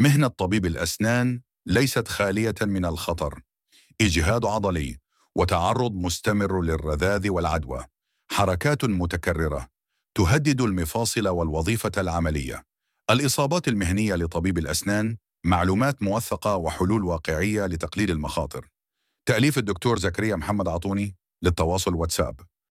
مهنة طبيب الأسنان ليست خالية من الخطر. إجهاد عضلي وتعرض مستمر للرذاذ والعدوى. حركات متكررة تهدد المفاصل والوظيفة العملية. الإصابات المهنية لطبيب الأسنان معلومات موثقة وحلول واقعية لتقليل المخاطر. تأليف الدكتور زكريا محمد عطوني للتواصل واتساب.